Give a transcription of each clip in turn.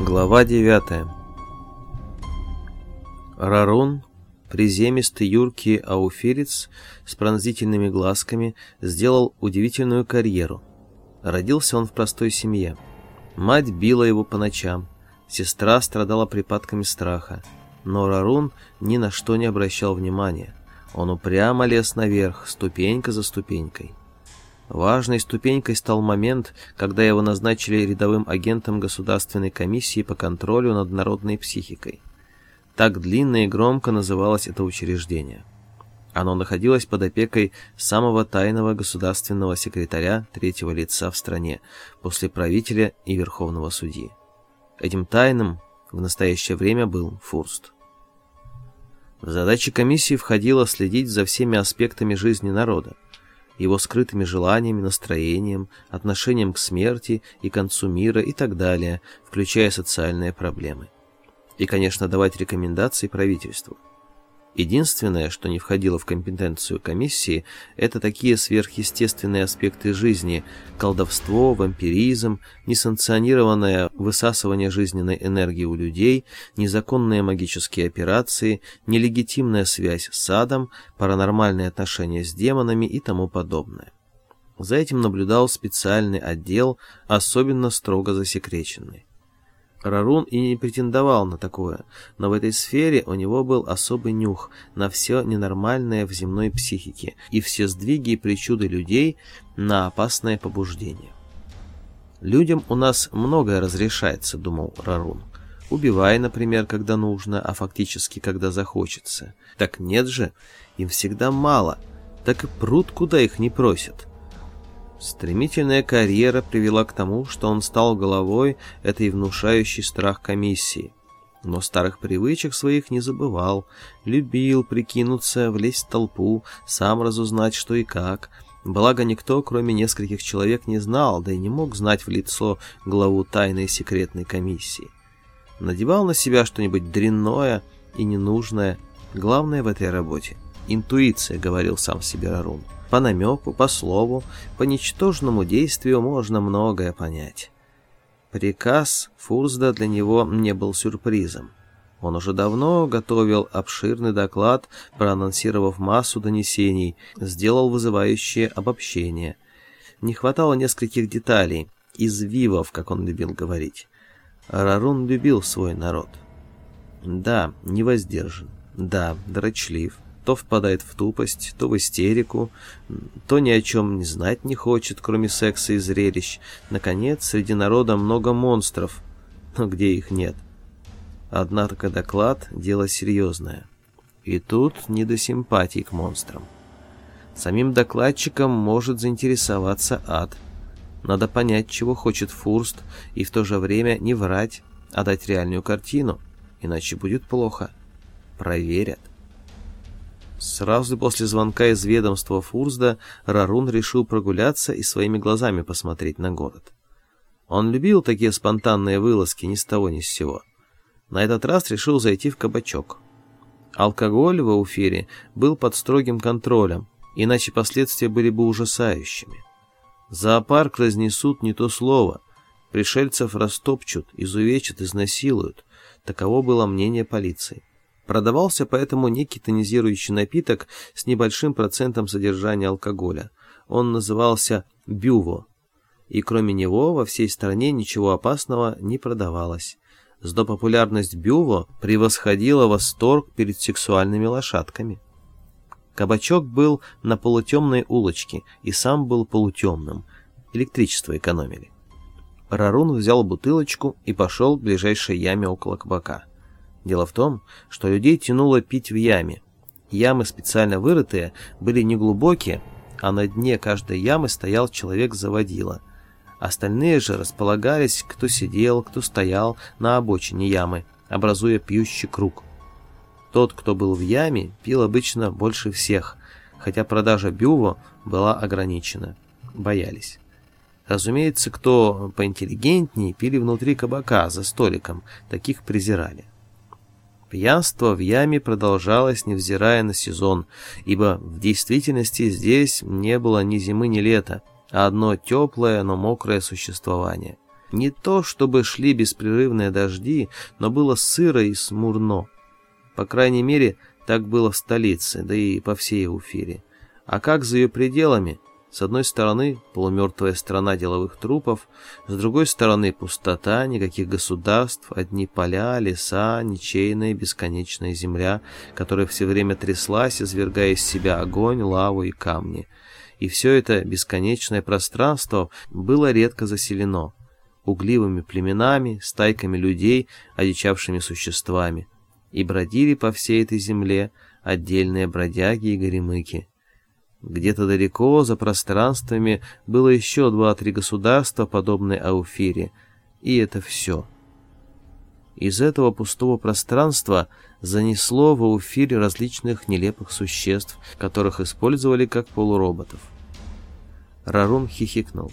Глава 9 Рарун, приземистый юркий ауфирец с пронзительными глазками, сделал удивительную карьеру. Родился он в простой семье. Мать била его по ночам, сестра страдала припадками страха. Но Рарун ни на что не обращал внимания. Он упрямо лез наверх, ступенька за ступенькой. Важной ступенькой стал момент, когда его назначили рядовым агентом Государственной комиссии по контролю над народной психикой. Так длинно и громко называлось это учреждение. Оно находилось под опекой самого тайного государственного секретаря третьего лица в стране, после правителя и верховного судьи. Этим тайным в настоящее время был Фурст. В задачи комиссии входило следить за всеми аспектами жизни народа, его скрытыми желаниями, настроением, отношением к смерти и концу мира и так далее, включая социальные проблемы. И, конечно, давать рекомендации правительству. Единственное, что не входило в компетенцию комиссии, это такие сверхъестественные аспекты жизни – колдовство, вампиризм, несанкционированное высасывание жизненной энергии у людей, незаконные магические операции, нелегитимная связь с садом, паранормальные отношения с демонами и тому подобное. За этим наблюдал специальный отдел, особенно строго засекреченный. Рарун и не претендовал на такое, но в этой сфере у него был особый нюх на все ненормальное в земной психике и все сдвиги и причуды людей на опасное побуждение. «Людям у нас многое разрешается», — думал Рарун. «Убивай, например, когда нужно, а фактически, когда захочется. Так нет же, им всегда мало, так и пруд, куда их не просят». Стремительная карьера привела к тому, что он стал головой этой внушающей страх комиссии. Но старых привычек своих не забывал, любил прикинуться, влезть в толпу, сам разузнать, что и как. Благо никто, кроме нескольких человек, не знал, да и не мог знать в лицо главу тайной секретной комиссии. Надевал на себя что-нибудь дрянное и ненужное. Главное в этой работе — интуиция, говорил сам себе Рарун. По намеку, по слову, по ничтожному действию можно многое понять. Приказ Фурзда для него не был сюрпризом. Он уже давно готовил обширный доклад, проанонсировав массу донесений, сделал вызывающее обобщение. Не хватало нескольких деталей, извивов, как он любил говорить. Рарун любил свой народ. Да, невоздержан. Да, дрочлив то впадает в тупость, то в истерику, то ни о чем не знать не хочет, кроме секса и зрелищ. Наконец, среди народа много монстров, но где их нет? Однако доклад — дело серьезное. И тут не до симпатий к монстрам. Самим докладчиком может заинтересоваться ад. Надо понять, чего хочет Фурст, и в то же время не врать, а дать реальную картину, иначе будет плохо. Проверят. Сразу после звонка из ведомства Фурзда Рарун решил прогуляться и своими глазами посмотреть на город. Он любил такие спонтанные вылазки ни с того ни с сего. На этот раз решил зайти в кабачок. Алкоголь в Ауфире был под строгим контролем, иначе последствия были бы ужасающими. Зоопарк разнесут не то слово, пришельцев растопчут, изувечат, изнасилуют. Таково было мнение полиции. Продавался поэтому некий тонизирующий напиток с небольшим процентом содержания алкоголя. Он назывался «бюво», и кроме него во всей стране ничего опасного не продавалось. Зато популярность бюво превосходила восторг перед сексуальными лошадками. Кабачок был на полутемной улочке и сам был полутемным. Электричество экономили. Рарун взял бутылочку и пошел к ближайшей яме около кабака. Дело в том, что людей тянуло пить в яме. Ямы, специально вырытые, были неглубокие, а на дне каждой ямы стоял человек-заводила. Остальные же располагались, кто сидел, кто стоял на обочине ямы, образуя пьющий круг. Тот, кто был в яме, пил обычно больше всех, хотя продажа бюва была ограничена. Боялись. Разумеется, кто поинтеллигентнее, пили внутри кабака, за столиком, таких презирали. Пьянство в яме продолжалось, невзирая на сезон, ибо в действительности здесь не было ни зимы, ни лета, а одно теплое, но мокрое существование. Не то, чтобы шли беспрерывные дожди, но было сыро и смурно. По крайней мере, так было в столице, да и по всей Уфире. А как за ее пределами? С одной стороны, полумертвая страна деловых трупов, с другой стороны, пустота, никаких государств, одни поля, леса, ничейная бесконечная земля, которая все время тряслась, извергая из себя огонь, лаву и камни. И все это бесконечное пространство было редко заселено угливыми племенами, стайками людей, одичавшими существами. И бродили по всей этой земле отдельные бродяги и горемыки. Где-то далеко, за пространствами, было еще два-три государства, подобные Ауфире, и это все. Из этого пустого пространства занесло в Ауфире различных нелепых существ, которых использовали как полуроботов. Рарун хихикнул.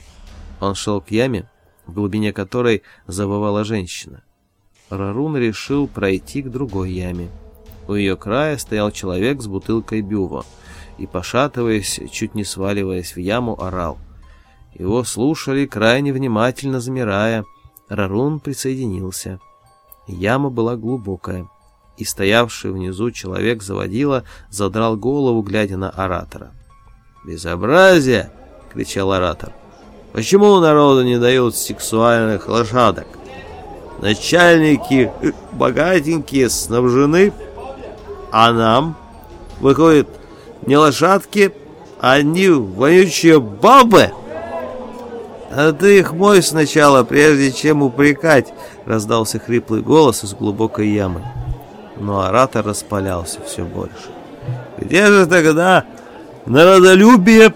Он шел к яме, в глубине которой завывала женщина. Рарун решил пройти к другой яме. У ее края стоял человек с бутылкой бюва и, пошатываясь, чуть не сваливаясь в яму, орал. Его слушали, крайне внимательно замирая. Рарун присоединился. Яма была глубокая, и стоявший внизу человек заводила, задрал голову, глядя на оратора. «Безобразие!» — кричал оратор. Почему народу не дают сексуальных лошадок? Начальники э, богатенькие снабжены, а нам, выходит, не лошадки, они вонючие бабы. А ты их мой сначала, прежде чем упрекать, раздался хриплый голос из глубокой ямы. Но оратор распалялся все больше. Где же тогда народолюбие,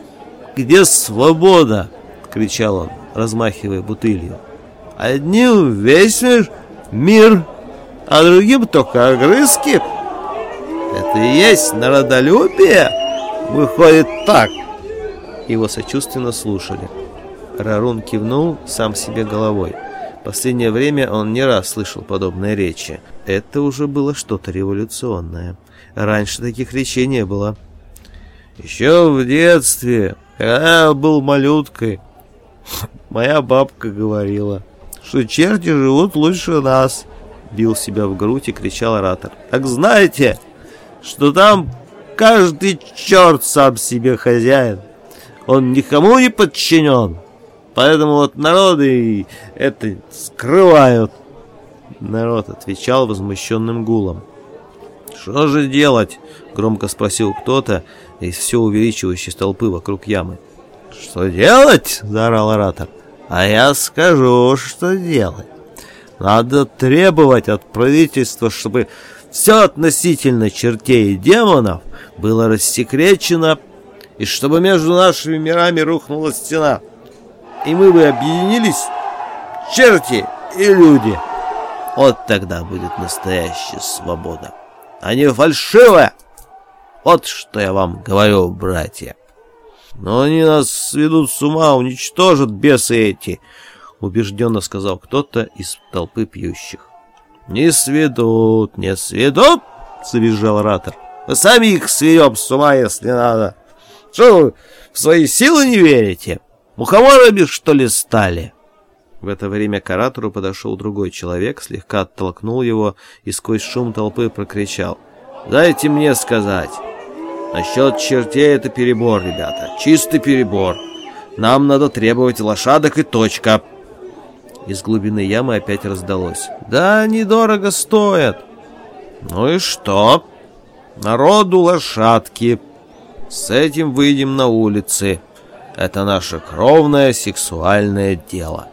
где свобода? — кричал он, размахивая бутылью. «Одним весь мир, а другим только огрызки. Это и есть народолюбие? Выходит так!» Его сочувственно слушали. Рарун кивнул сам себе головой. Последнее время он не раз слышал подобные речи. Это уже было что-то революционное. Раньше таких речей не было. Еще в детстве, когда я был малюткой, Моя бабка говорила, что черти живут лучше нас. Бил себя в грудь и кричал оратор. Так знаете, что там каждый черт сам себе хозяин. Он никому не подчинен. Поэтому вот народы это скрывают. Народ отвечал возмущенным гулом. «Что же делать?» — громко спросил кто-то из все увеличивающей толпы вокруг ямы. «Что делать?» — заорал оратор. «А я скажу, что делать. Надо требовать от правительства, чтобы все относительно чертей и демонов было рассекречено, и чтобы между нашими мирами рухнула стена, и мы бы объединились, черти и люди. Вот тогда будет настоящая свобода, а не фальшивая. Вот что я вам говорю, братья. Но они нас сведут с ума, уничтожат бесы эти, убежденно сказал кто-то из толпы пьющих. Не сведут, не сведут, завизжал оратор. Мы сами их сведем с ума, если надо. Что вы в свои силы не верите? Мухоморами, что ли, стали? В это время к оратору подошел другой человек, слегка оттолкнул его и сквозь шум толпы прокричал. «Дайте мне сказать!» Насчет чертей это перебор, ребята. Чистый перебор. Нам надо требовать лошадок и точка. Из глубины ямы опять раздалось. Да, недорого стоят. Ну и что? Народу лошадки. С этим выйдем на улицы. Это наше кровное сексуальное дело.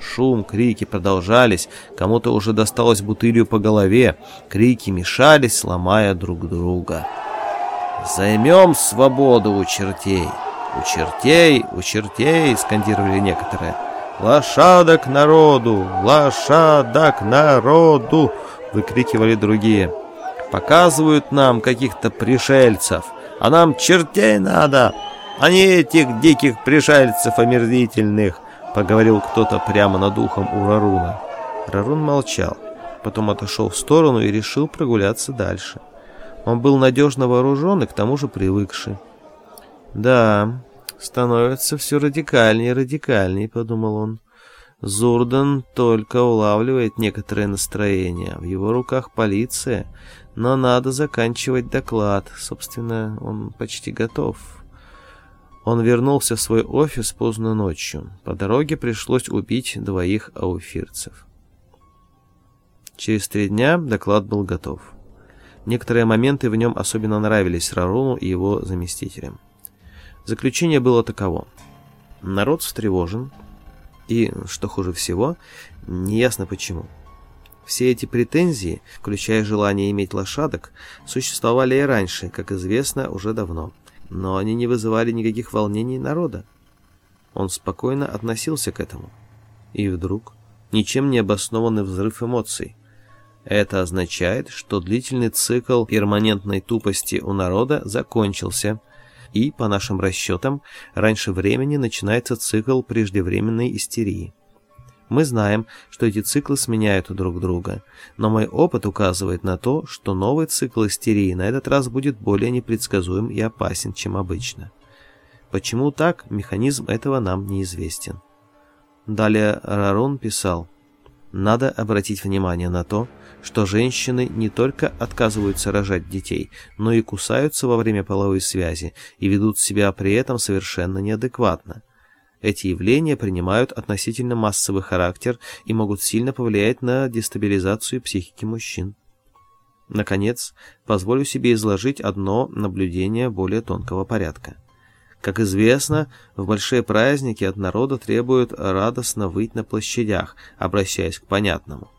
Шум, крики продолжались, кому-то уже досталось бутылью по голове, крики мешались, ломая друг друга. «Займем свободу у чертей!» «У чертей, у чертей!» — скандировали некоторые. «Лошадок народу! Лошадок народу!» — выкрикивали другие. «Показывают нам каких-то пришельцев, а нам чертей надо, а не этих диких пришельцев омерзительных!» — поговорил кто-то прямо над ухом у Раруна. Рарун молчал, потом отошел в сторону и решил прогуляться дальше. Он был надежно вооружен и к тому же привыкший. «Да, становится все радикальнее и радикальнее», — подумал он. Зурдан только улавливает некоторое настроение. В его руках полиция, но надо заканчивать доклад. Собственно, он почти готов. Он вернулся в свой офис поздно ночью. По дороге пришлось убить двоих ауфирцев. Через три дня доклад был готов. Некоторые моменты в нем особенно нравились Раруну и его заместителям. Заключение было таково. Народ встревожен, и, что хуже всего, неясно почему. Все эти претензии, включая желание иметь лошадок, существовали и раньше, как известно, уже давно. Но они не вызывали никаких волнений народа. Он спокойно относился к этому. И вдруг ничем не обоснованный взрыв эмоций. Это означает, что длительный цикл перманентной тупости у народа закончился – и, по нашим расчетам, раньше времени начинается цикл преждевременной истерии. Мы знаем, что эти циклы сменяют друг друга, но мой опыт указывает на то, что новый цикл истерии на этот раз будет более непредсказуем и опасен, чем обычно. Почему так, механизм этого нам неизвестен. Далее Рарун писал, «Надо обратить внимание на то, что женщины не только отказываются рожать детей, но и кусаются во время половой связи и ведут себя при этом совершенно неадекватно. Эти явления принимают относительно массовый характер и могут сильно повлиять на дестабилизацию психики мужчин. Наконец, позволю себе изложить одно наблюдение более тонкого порядка. Как известно, в большие праздники от народа требуют радостно выть на площадях, обращаясь к понятному.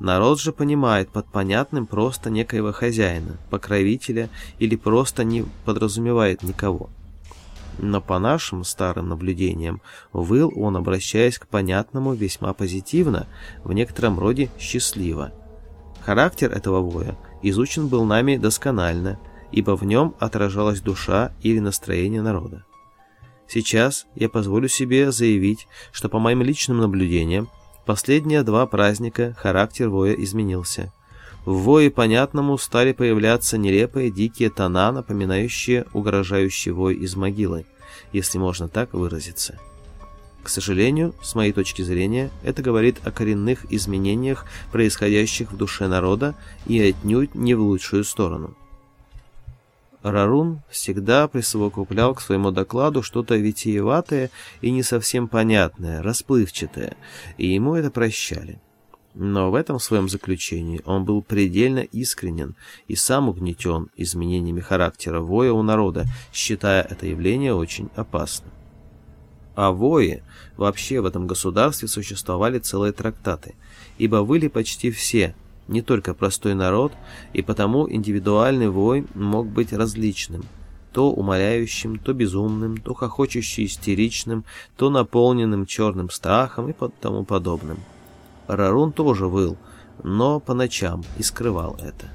Народ же понимает под понятным просто некоего хозяина, покровителя или просто не подразумевает никого. Но по нашим старым наблюдениям, выл он, обращаясь к понятному, весьма позитивно, в некотором роде счастливо. Характер этого воя изучен был нами досконально, ибо в нем отражалась душа или настроение народа. Сейчас я позволю себе заявить, что по моим личным наблюдениям, Последние два праздника характер воя изменился. В вое понятному стали появляться нелепые дикие тона, напоминающие угрожающий вой из могилы, если можно так выразиться. К сожалению, с моей точки зрения, это говорит о коренных изменениях, происходящих в душе народа, и отнюдь не в лучшую сторону. Рарун всегда присовокуплял к своему докладу что-то витиеватое и не совсем понятное, расплывчатое, и ему это прощали. Но в этом своем заключении он был предельно искренен и сам угнетен изменениями характера воя у народа, считая это явление очень опасным. О вое вообще в этом государстве существовали целые трактаты, ибо выли почти все – не только простой народ, и потому индивидуальный вой мог быть различным, то умоляющим, то безумным, то хохочущим истеричным, то наполненным черным страхом и тому подобным. Рарун тоже выл, но по ночам и скрывал это.